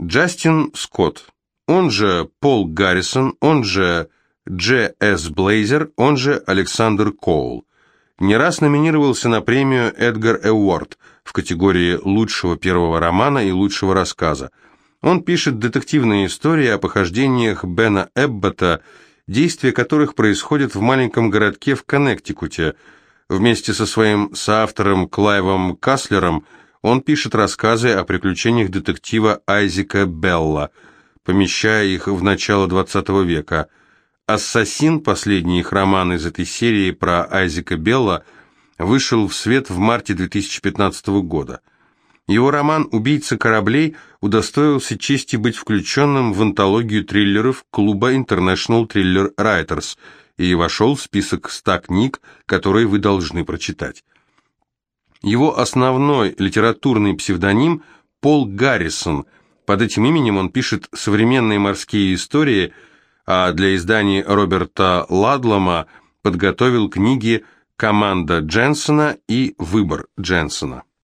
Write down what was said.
Джастин Скотт, он же Пол Гаррисон, он же Дж. С. Блейзер, он же Александр Коул. Не раз номинировался на премию Эдгар Эуорд в категории лучшего первого романа и лучшего рассказа. Он пишет детективные истории о похождениях Бена Эббота, действия которых происходят в маленьком городке в Коннектикуте. Вместе со своим соавтором Клайвом Каслером он пишет рассказы о приключениях детектива Айзека Белла, помещая их в начало XX века. «Ассасин», последний их роман из этой серии про Айзека Белла, вышел в свет в марте 2015 года. Его роман «Убийца кораблей» удостоился чести быть включенным в антологию триллеров клуба International Thriller Writers и вошел в список 100 книг, которые вы должны прочитать. Его основной литературный псевдоним – Пол Гаррисон. Под этим именем он пишет современные морские истории, а для издания Роберта Ладлома подготовил книги «Команда Дженсона» и «Выбор Дженсона».